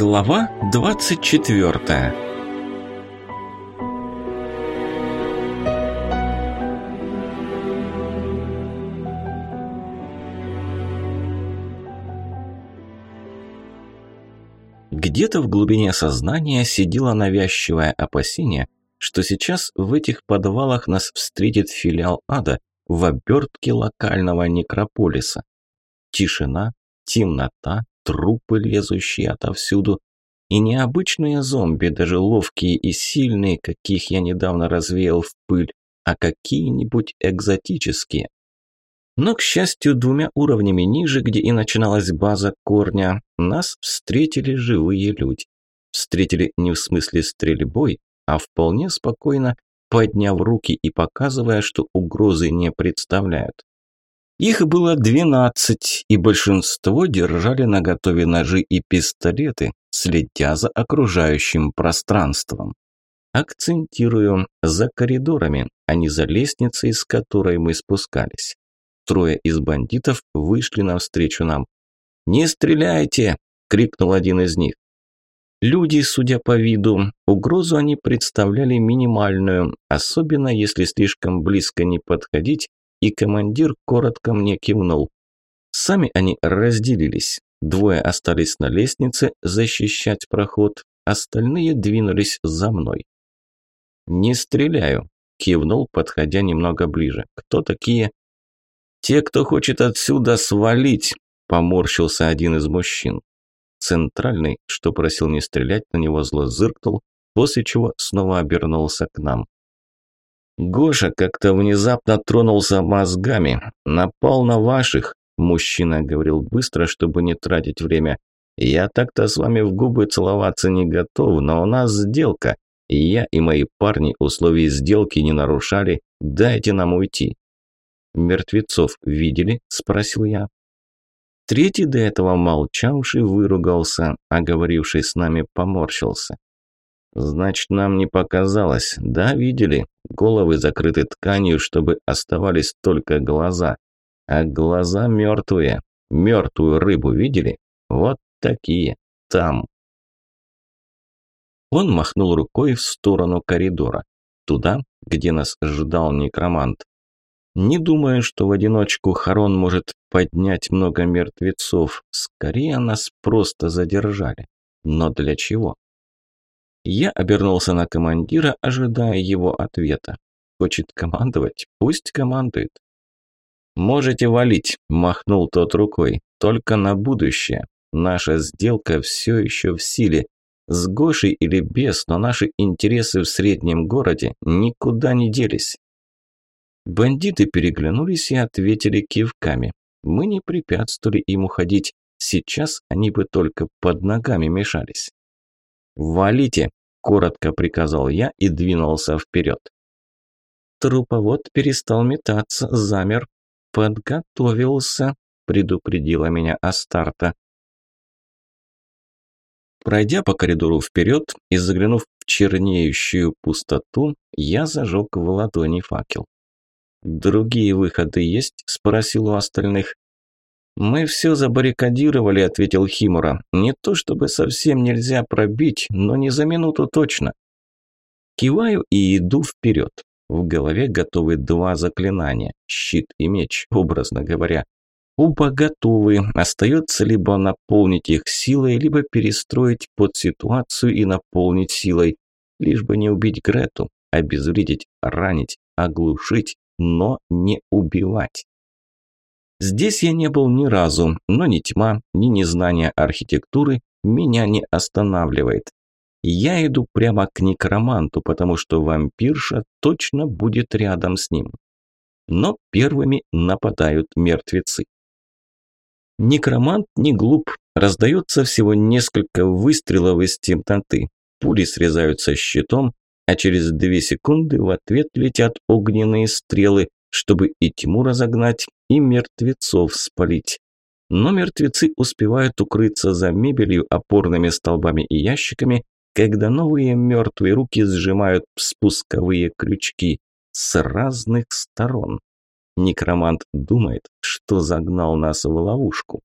Глава 24 Где-то в глубине сознания сидело навязчивое опасение, что сейчас в этих подвалах нас встретит филиал ада в обертке локального некрополиса. Тишина, темнота, трупы, лезущие отовсюду, и необычные зомби, даже ловкие и сильные, каких я недавно развеял в пыль, а какие-нибудь экзотические. Но, к счастью, двумя уровнями ниже, где и начиналась база корня, нас встретили живые люди. Встретили не в смысле стрельбой, а вполне спокойно, подняв руки и показывая, что угрозы не представляют. Их было двенадцать, и большинство держали наготове ножи и пистолеты, следя за окружающим пространством. Акцентирую, за коридорами, а не за лестницей, с которой мы спускались. Трое из бандитов вышли навстречу нам. «Не стреляйте!» – крикнул один из них. Люди, судя по виду, угрозу они представляли минимальную, особенно если слишком близко не подходить и командир коротко мне кивнул. Сами они разделились. Двое остались на лестнице защищать проход, остальные двинулись за мной. «Не стреляю», – кивнул, подходя немного ближе. «Кто такие?» «Те, кто хочет отсюда свалить», – поморщился один из мужчин. Центральный, что просил не стрелять, на него зло зыркнул, после чего снова обернулся к нам. Гоша как-то внезапно тронулся мозгами, напал на ваших. Мужчина говорил быстро, чтобы не тратить время. Я так-то с вами в губы целоваться не готов, но у нас сделка. Я и мои парни условий сделки не нарушали. Дайте нам уйти. Мертвецов видели? Спросил я. Третий до этого молчавший выругался, а говоривший с нами поморщился. Значит, нам не показалось. Да, видели? Головы закрыты тканью, чтобы оставались только глаза. А глаза мертвые. Мертвую рыбу видели? Вот такие. Там. Он махнул рукой в сторону коридора. Туда, где нас ждал некромант. Не думаю, что в одиночку Харон может поднять много мертвецов. Скорее нас просто задержали. Но для чего? Я обернулся на командира, ожидая его ответа. Хочет командовать? Пусть командует. «Можете валить», – махнул тот рукой. «Только на будущее. Наша сделка все еще в силе. С Гошей или без, но наши интересы в среднем городе никуда не делись». Бандиты переглянулись и ответили кивками. Мы не препятствовали им уходить. Сейчас они бы только под ногами мешались. «Валите!» коротко приказал я и двинулся вперед. Труповод перестал метаться, замер, подготовился, предупредила меня Астарта. Пройдя по коридору вперед и заглянув в чернеющую пустоту, я зажег в ладони факел. «Другие выходы есть?» – спросил у остальных. «Мы все забаррикадировали», – ответил Химура. «Не то чтобы совсем нельзя пробить, но не за минуту точно». Киваю и иду вперед. В голове готовы два заклинания – щит и меч, образно говоря. Оба готовы, остается либо наполнить их силой, либо перестроить под ситуацию и наполнить силой, лишь бы не убить Грету, обезвредить, ранить, оглушить, но не убивать. Здесь я не был ни разу, но ни тьма, ни незнание архитектуры меня не останавливает. Я иду прямо к некроманту, потому что вампирша точно будет рядом с ним. Но первыми нападают мертвецы. Некромант не глуп, раздается всего несколько выстрелов из темноты. Пули срезаются щитом, а через две секунды в ответ летят огненные стрелы, чтобы и тьму разогнать, и мертвецов спалить. Но мертвецы успевают укрыться за мебелью, опорными столбами и ящиками, когда новые мертвые руки сжимают спусковые крючки с разных сторон. Некромант думает, что загнал нас в ловушку.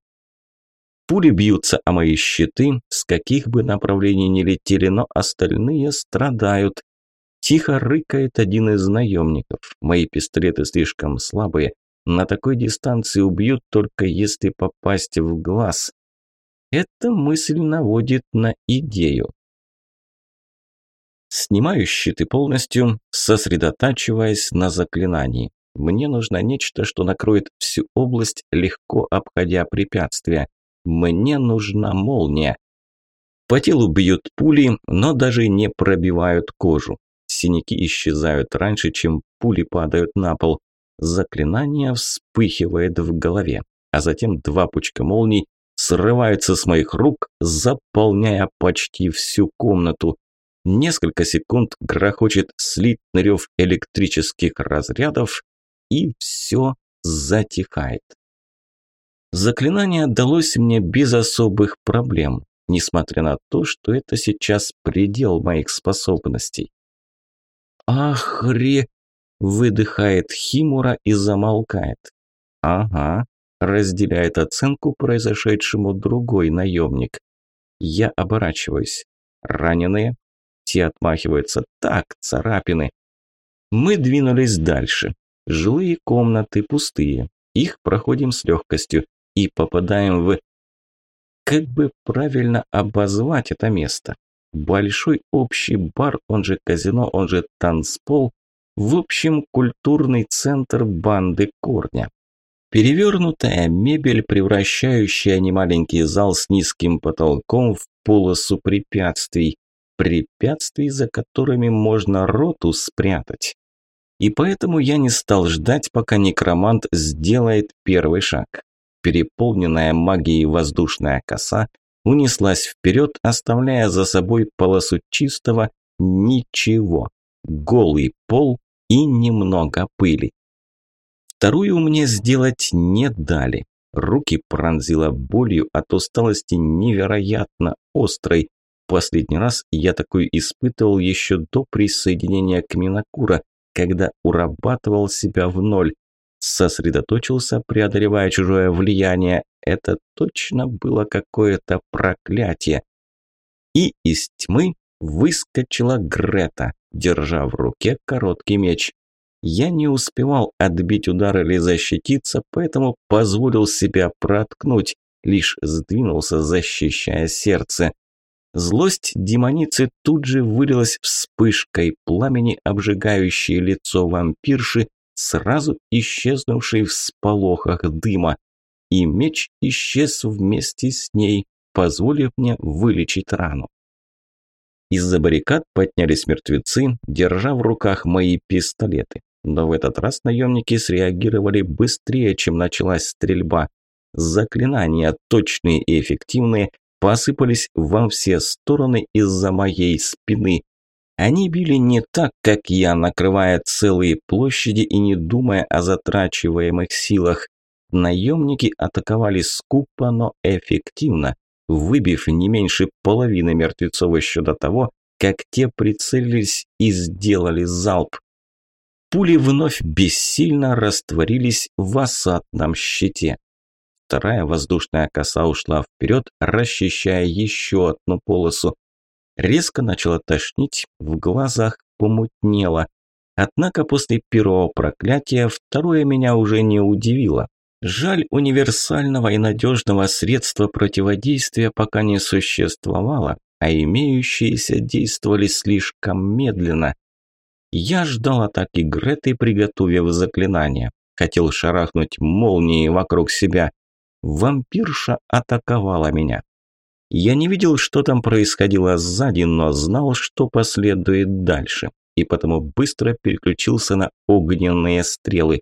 Пули бьются о мои щиты, с каких бы направлений ни летели, но остальные страдают. Тихо рыкает один из наемников. Мои пистолеты слишком слабые. На такой дистанции убьют только если попасть в глаз. Эта мысль наводит на идею. Снимаю щиты полностью, сосредотачиваясь на заклинании. Мне нужно нечто, что накроет всю область, легко обходя препятствия. Мне нужна молния. По телу бьют пули, но даже не пробивают кожу. Синяки исчезают раньше, чем пули падают на пол. Заклинание вспыхивает в голове, а затем два пучка молний срываются с моих рук, заполняя почти всю комнату. Несколько секунд грохочет слитный рев электрических разрядов, и все затихает. Заклинание далось мне без особых проблем, несмотря на то, что это сейчас предел моих способностей. «Ахре!» – выдыхает Химура и замолкает. «Ага», – разделяет оценку произошедшему другой наемник. Я оборачиваюсь. Раненые, те отмахиваются. Так, царапины. Мы двинулись дальше. Жилые комнаты пустые. Их проходим с легкостью и попадаем в... Как бы правильно обозвать это место? Большой общий бар, он же казино, он же танцпол. В общем, культурный центр банды корня. Перевернутая мебель, превращающая немаленький зал с низким потолком в полосу препятствий препятствий, за которыми можно роту спрятать. И поэтому я не стал ждать, пока некромант сделает первый шаг. Переполненная магией воздушная коса унеслась вперед, оставляя за собой полосу чистого ничего, голый пол и немного пыли. Вторую мне сделать не дали. Руки пронзила болью от усталости невероятно острой, Последний раз я такой испытывал еще до присоединения к Минакура, когда урабатывал себя в ноль. Сосредоточился, преодолевая чужое влияние. Это точно было какое-то проклятие. И из тьмы выскочила Грета, держа в руке короткий меч. Я не успевал отбить удар или защититься, поэтому позволил себя проткнуть, лишь сдвинулся, защищая сердце. Злость демоницы тут же вылилась вспышкой пламени, обжигающей лицо вампирши, сразу исчезнувшей в сполохах дыма. И меч исчез вместе с ней, позволив мне вылечить рану. Из-за баррикад поднялись мертвецы, держа в руках мои пистолеты. Но в этот раз наемники среагировали быстрее, чем началась стрельба. Заклинания, точные и эффективные, посыпались во все стороны из-за моей спины. Они били не так, как я, накрывая целые площади и не думая о затрачиваемых силах. Наемники атаковали скупо, но эффективно, выбив не меньше половины мертвецов еще до того, как те прицелились и сделали залп. Пули вновь бессильно растворились в осадном щите. Вторая воздушная коса ушла вперед, расчищая еще одну полосу. Резко начало тошнить, в глазах помутнело. Однако после первого проклятия второе меня уже не удивило. Жаль, универсального и надежного средства противодействия пока не существовало, а имеющиеся действовали слишком медленно. Я ждал атаки Греты, приготовив заклинание. Хотел шарахнуть молнией вокруг себя, Вампирша атаковала меня. Я не видел, что там происходило сзади, но знал, что последует дальше, и потому быстро переключился на огненные стрелы.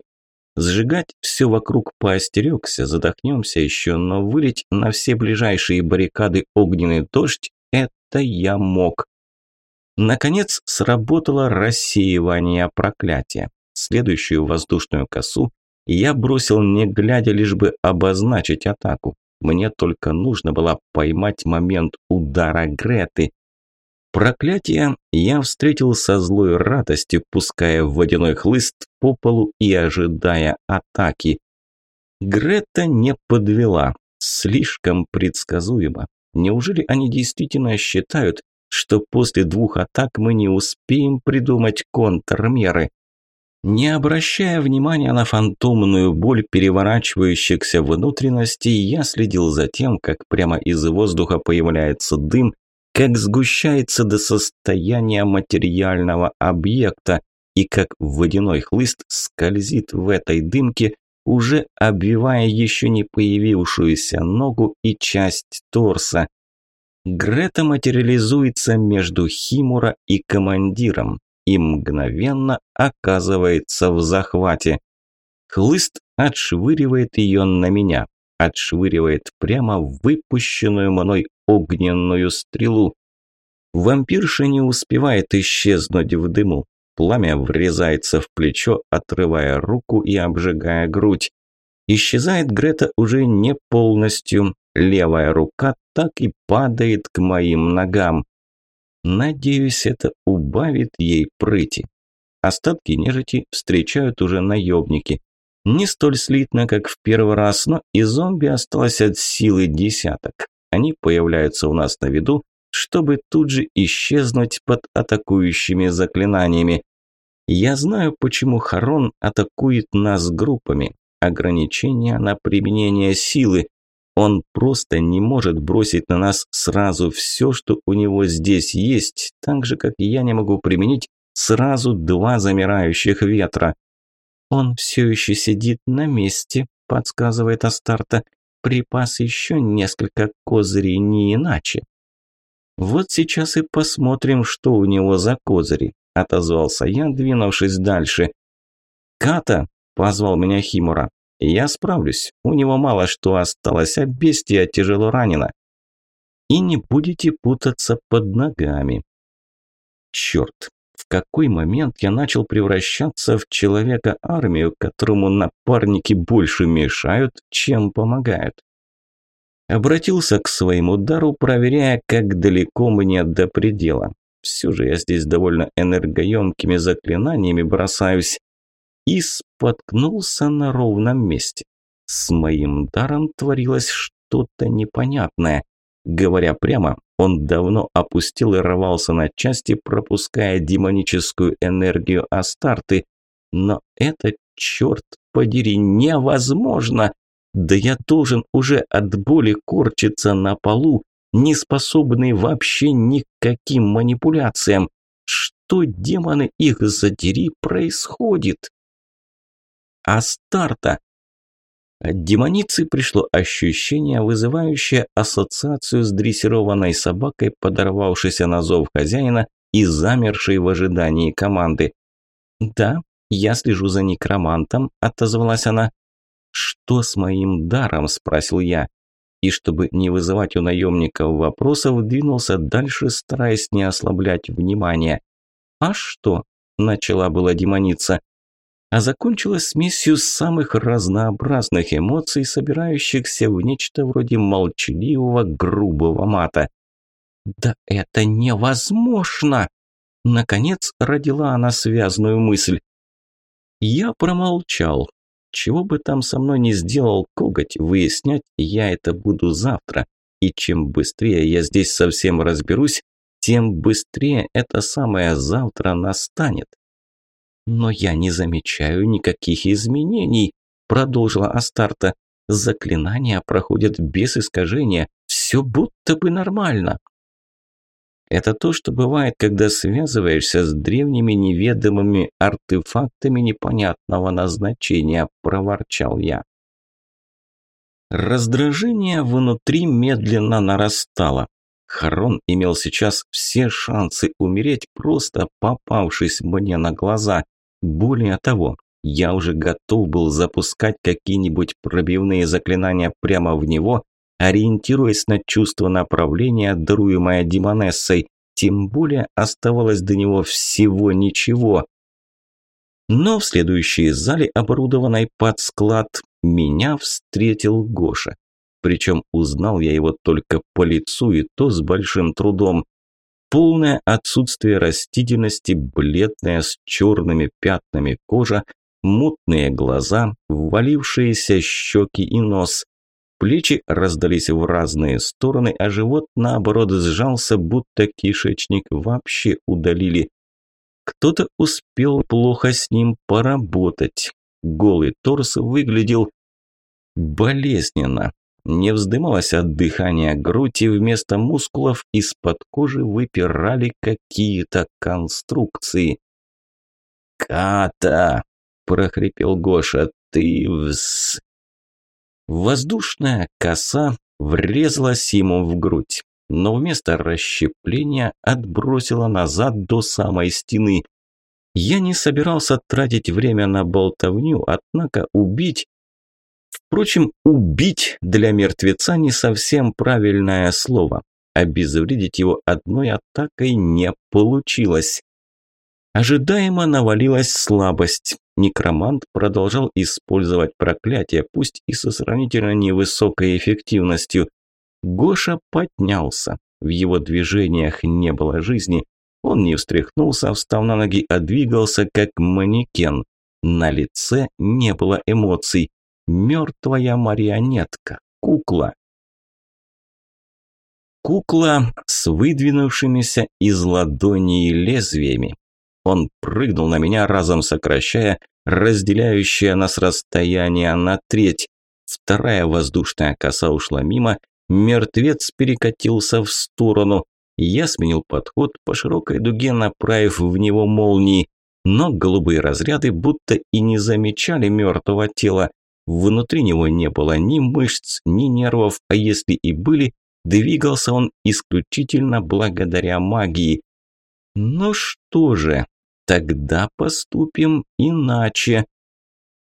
Сжигать все вокруг поостерегся, задохнемся еще, но вылить на все ближайшие баррикады огненный дождь – это я мог. Наконец сработало рассеивание проклятия. Следующую воздушную косу я бросил не глядя, лишь бы обозначить атаку. Мне только нужно было поймать момент удара Греты. Проклятие я встретил со злой радостью, пуская водяной хлыст по полу и ожидая атаки. Грета не подвела. Слишком предсказуемо. Неужели они действительно считают, что после двух атак мы не успеем придумать контрмеры? Не обращая внимания на фантомную боль переворачивающихся внутренностей, я следил за тем, как прямо из воздуха появляется дым, как сгущается до состояния материального объекта и как водяной хлыст скользит в этой дымке, уже обвивая еще не появившуюся ногу и часть торса. Грета материализуется между Химура и командиром и мгновенно оказывается в захвате. Хлыст отшвыривает ее на меня, отшвыривает прямо выпущенную мной огненную стрелу. Вампирша не успевает исчезнуть в дыму. Пламя врезается в плечо, отрывая руку и обжигая грудь. Исчезает Грета уже не полностью. Левая рука так и падает к моим ногам. Надеюсь, это убавит ей прыти. Остатки нежити встречают уже наемники. Не столь слитно, как в первый раз, но и зомби осталось от силы десяток. Они появляются у нас на виду, чтобы тут же исчезнуть под атакующими заклинаниями. Я знаю, почему Харон атакует нас группами. Ограничения на применение силы. Он просто не может бросить на нас сразу все, что у него здесь есть, так же, как я не могу применить сразу два замирающих ветра. Он все еще сидит на месте, подсказывает Астарта. Припас еще несколько козырей, не иначе. Вот сейчас и посмотрим, что у него за козыри, отозвался я, двинувшись дальше. Ката, позвал меня Химура. Я справлюсь. У него мало что осталось, а бестия тяжело ранена. И не будете путаться под ногами. Черт, в какой момент я начал превращаться в человека-армию, которому напарники больше мешают, чем помогают? Обратился к своему дару, проверяя, как далеко мне до предела. Все же я здесь довольно энергоемкими заклинаниями бросаюсь и споткнулся на ровном месте. С моим даром творилось что-то непонятное. Говоря прямо, он давно опустил и рвался на части, пропуская демоническую энергию Астарты. Но это, черт подери, невозможно! Да я должен уже от боли корчиться на полу, не способный вообще никаким манипуляциям. Что, демоны их задери, происходит? Астарта. От демоницы пришло ощущение, вызывающее ассоциацию с дрессированной собакой, подорвавшейся на зов хозяина и замершей в ожидании команды. «Да, я слежу за некромантом», – отозвалась она. «Что с моим даром?» – спросил я. И чтобы не вызывать у наемников вопросов, двинулся дальше, стараясь не ослаблять внимания. «А что?» – начала была демоница а закончилась смесью самых разнообразных эмоций, собирающихся в нечто вроде молчаливого грубого мата. «Да это невозможно!» Наконец родила она связную мысль. Я промолчал. Чего бы там со мной не сделал коготь, выяснять я это буду завтра. И чем быстрее я здесь совсем разберусь, тем быстрее это самое завтра настанет. «Но я не замечаю никаких изменений», – продолжила Астарта. «Заклинания проходят без искажения, все будто бы нормально». Это то, что бывает, когда связываешься с древними неведомыми артефактами непонятного назначения, проворчал я. Раздражение внутри медленно нарастало. Харон имел сейчас все шансы умереть, просто попавшись мне на глаза. Более того, я уже готов был запускать какие-нибудь пробивные заклинания прямо в него, ориентируясь на чувство направления, даруемое Демонессой, тем более оставалось до него всего ничего. Но в следующей зале, оборудованной под склад, меня встретил Гоша. Причем узнал я его только по лицу и то с большим трудом полное отсутствие растительности, бледная с черными пятнами кожа, мутные глаза, ввалившиеся щеки и нос. Плечи раздались в разные стороны, а живот, наоборот, сжался, будто кишечник вообще удалили. Кто-то успел плохо с ним поработать. Голый торс выглядел болезненно. Не вздымалась от дыхания грудь, и вместо мускулов из-под кожи выпирали какие-то конструкции. «Ката!» – прохрипел Гоша. «Ты вз...» Воздушная коса врезалась ему в грудь, но вместо расщепления отбросила назад до самой стены. Я не собирался тратить время на болтовню, однако убить... Впрочем, убить для мертвеца не совсем правильное слово. Обезвредить его одной атакой не получилось. Ожидаемо навалилась слабость. Некромант продолжал использовать проклятие, пусть и со сравнительно невысокой эффективностью. Гоша поднялся. В его движениях не было жизни. Он не встряхнулся, встав на ноги, а двигался как манекен. На лице не было эмоций. Мертвая марионетка, кукла. Кукла с выдвинувшимися из ладоней лезвиями. Он прыгнул на меня, разом сокращая разделяющее нас расстояние на треть. Вторая воздушная коса ушла мимо, мертвец перекатился в сторону. Я сменил подход по широкой дуге, направив в него молнии, но голубые разряды будто и не замечали мертвого тела. Внутри него не было ни мышц, ни нервов, а если и были, двигался он исключительно благодаря магии. Ну что же, Тогда поступим иначе.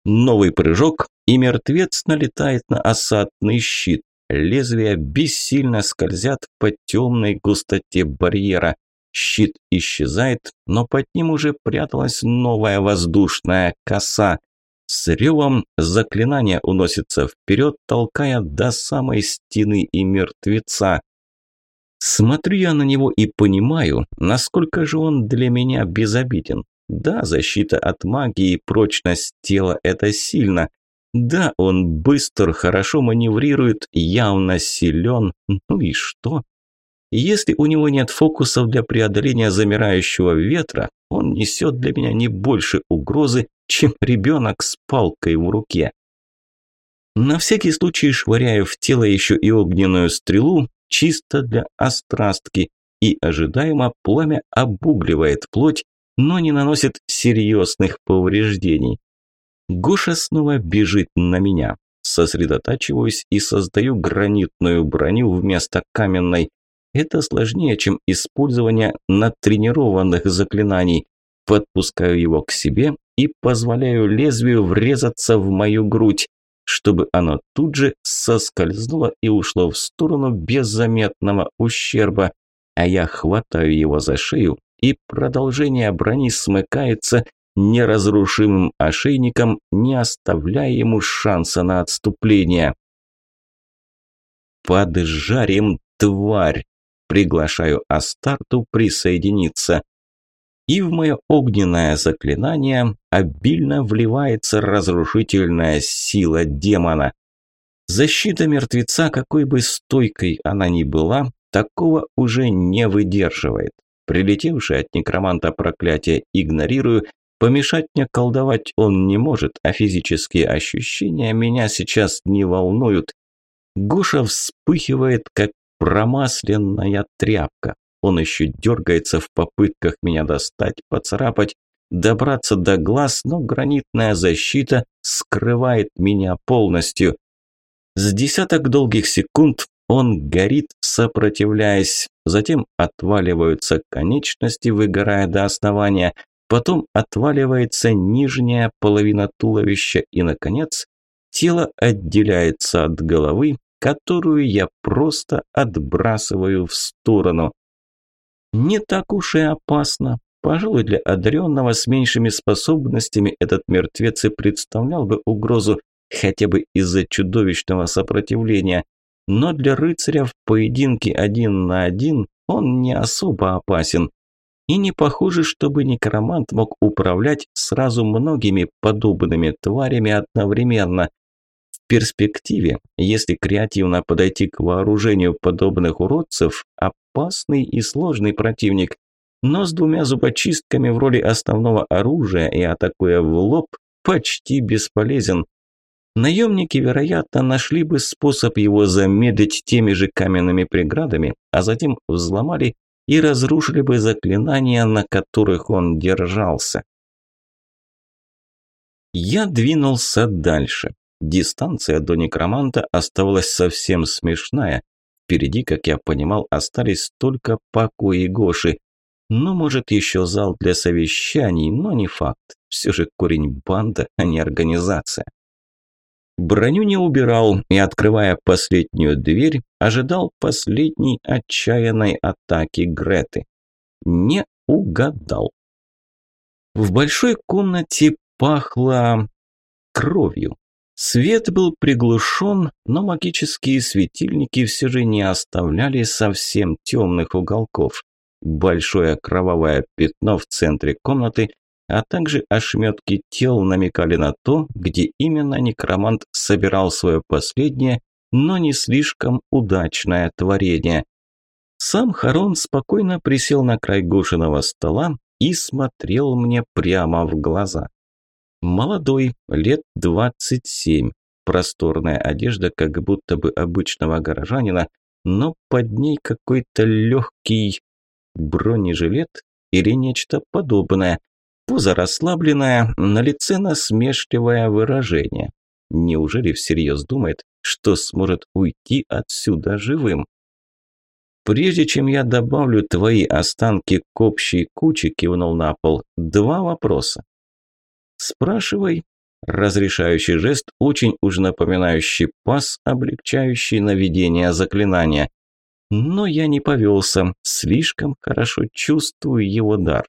Новый прыжок, и мертвец налетает на осадный щит. Лезвия бессильно скользят по темной густоте барьера. Щит исчезает, но под ним уже пряталась новая воздушная коса. С ревом заклинание уносится вперед, толкая до самой стены и мертвеца. Смотрю я на него и понимаю, насколько же он для меня безобиден. Да, защита от магии и прочность тела – это сильно. Да, он быстр, хорошо маневрирует, явно силен. Ну и что? Если у него нет фокусов для преодоления замирающего ветра, он несет для меня не больше угрозы, чем ребенок с палкой в руке. На всякий случай швыряю в тело еще и огненную стрелу, чисто для острастки, и ожидаемо пламя обугливает плоть, но не наносит серьезных повреждений. Гоша снова бежит на меня. Сосредотачиваюсь и создаю гранитную броню вместо каменной. Это сложнее, чем использование натренированных заклинаний. Подпускаю его к себе и позволяю лезвию врезаться в мою грудь чтобы оно тут же соскользнуло и ушло в сторону без заметного ущерба, а я хватаю его за шею, и продолжение брони смыкается неразрушимым ошейником, не оставляя ему шанса на отступление. «Поджарим, тварь!» Приглашаю Астарту присоединиться и в мое огненное заклинание обильно вливается разрушительная сила демона. Защита мертвеца, какой бы стойкой она ни была, такого уже не выдерживает. Прилетевшее от некроманта проклятие игнорирую, помешать мне колдовать он не может, а физические ощущения меня сейчас не волнуют. Гоша вспыхивает, как промасленная тряпка. Он еще дергается в попытках меня достать, поцарапать, добраться до глаз, но гранитная защита скрывает меня полностью. С десяток долгих секунд он горит, сопротивляясь, затем отваливаются конечности, выгорая до основания, потом отваливается нижняя половина туловища и, наконец, тело отделяется от головы, которую я просто отбрасываю в сторону. Не так уж и опасно. Пожалуй, для одаренного с меньшими способностями этот мертвец и представлял бы угрозу хотя бы из-за чудовищного сопротивления. Но для рыцаря в поединке один на один он не особо опасен. И не похоже, чтобы некромант мог управлять сразу многими подобными тварями одновременно. В перспективе, если креативно подойти к вооружению подобных уродцев, опасный и сложный противник, но с двумя зубочистками в роли основного оружия и атакуя в лоб, почти бесполезен. Наемники, вероятно, нашли бы способ его замедлить теми же каменными преградами, а затем взломали и разрушили бы заклинания, на которых он держался. Я двинулся дальше. Дистанция до некроманта оставалась совсем смешная. Впереди, как я понимал, остались только покои Гоши. Ну, может, еще зал для совещаний, но не факт. Все же корень банда, а не организация. Броню не убирал и, открывая последнюю дверь, ожидал последней отчаянной атаки Греты. Не угадал. В большой комнате пахло кровью. Свет был приглушен, но магические светильники все же не оставляли совсем темных уголков. Большое кровавое пятно в центре комнаты а также ошметки тел намекали на то, где именно некромант собирал свое последнее, но не слишком удачное творение. Сам Харон спокойно присел на край Гошиного стола и смотрел мне прямо в глаза. Молодой, лет двадцать семь, просторная одежда как будто бы обычного горожанина, но под ней какой-то легкий бронежилет или нечто подобное, Поза расслабленная, на лице насмешливое выражение. Неужели всерьез думает, что сможет уйти отсюда живым? Прежде чем я добавлю твои останки к общей куче, кивнул на пол, два вопроса. Спрашивай. Разрешающий жест, очень уж напоминающий пас, облегчающий наведение заклинания. Но я не повелся, слишком хорошо чувствую его дар.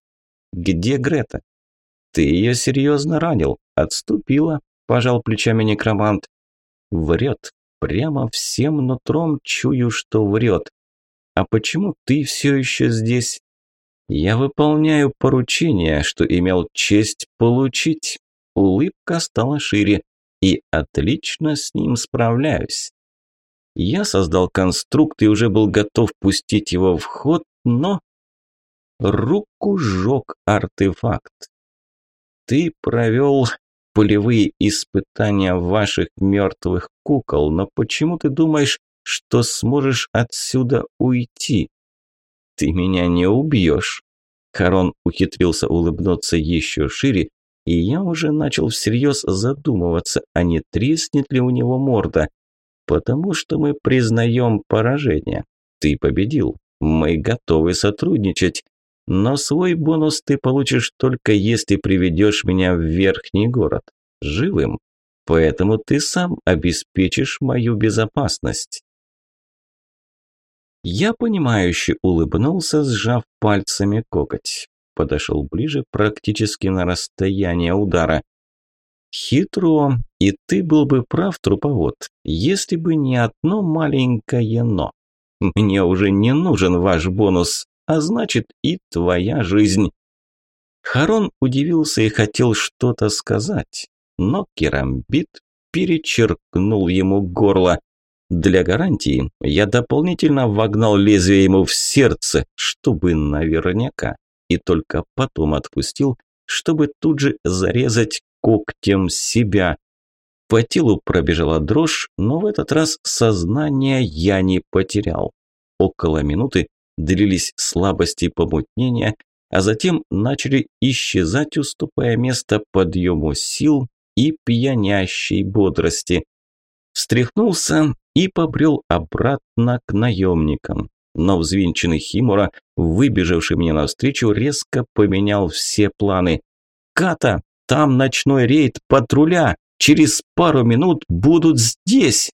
Где Грета? Ты ее серьезно ранил. Отступила, пожал плечами некромант. Врет. Прямо всем нутром чую, что врет. А почему ты все еще здесь? Я выполняю поручение, что имел честь получить. Улыбка стала шире. И отлично с ним справляюсь. Я создал конструкт и уже был готов пустить его в ход, но... Руку сжег артефакт. Ты провел полевые испытания ваших мертвых кукол, но почему ты думаешь, что сможешь отсюда уйти? Ты меня не убьешь. Харон ухитрился улыбнуться еще шире, и я уже начал всерьез задумываться, а не треснет ли у него морда. Потому что мы признаем поражение. Ты победил. Мы готовы сотрудничать. Но свой бонус ты получишь только если приведешь меня в верхний город. Живым. Поэтому ты сам обеспечишь мою безопасность. Я понимающе улыбнулся, сжав пальцами коготь. Подошел ближе, практически на расстояние удара. Хитро, и ты был бы прав, труповод, если бы не одно маленькое «но». Мне уже не нужен ваш бонус, а значит и твоя жизнь. Харон удивился и хотел что-то сказать, но керамбит перечеркнул ему горло. Для гарантии я дополнительно вогнал лезвие ему в сердце, чтобы наверняка, и только потом отпустил, чтобы тут же зарезать когтем себя. По телу пробежала дрожь, но в этот раз сознание я не потерял. Около минуты длились слабости и помутнения, а затем начали исчезать, уступая место подъему сил и пьянящей бодрости. Встряхнулся и побрел обратно к наемникам. Но взвинченный Химура, выбежавший мне навстречу, резко поменял все планы. «Ката, там ночной рейд патруля! Через пару минут будут здесь!»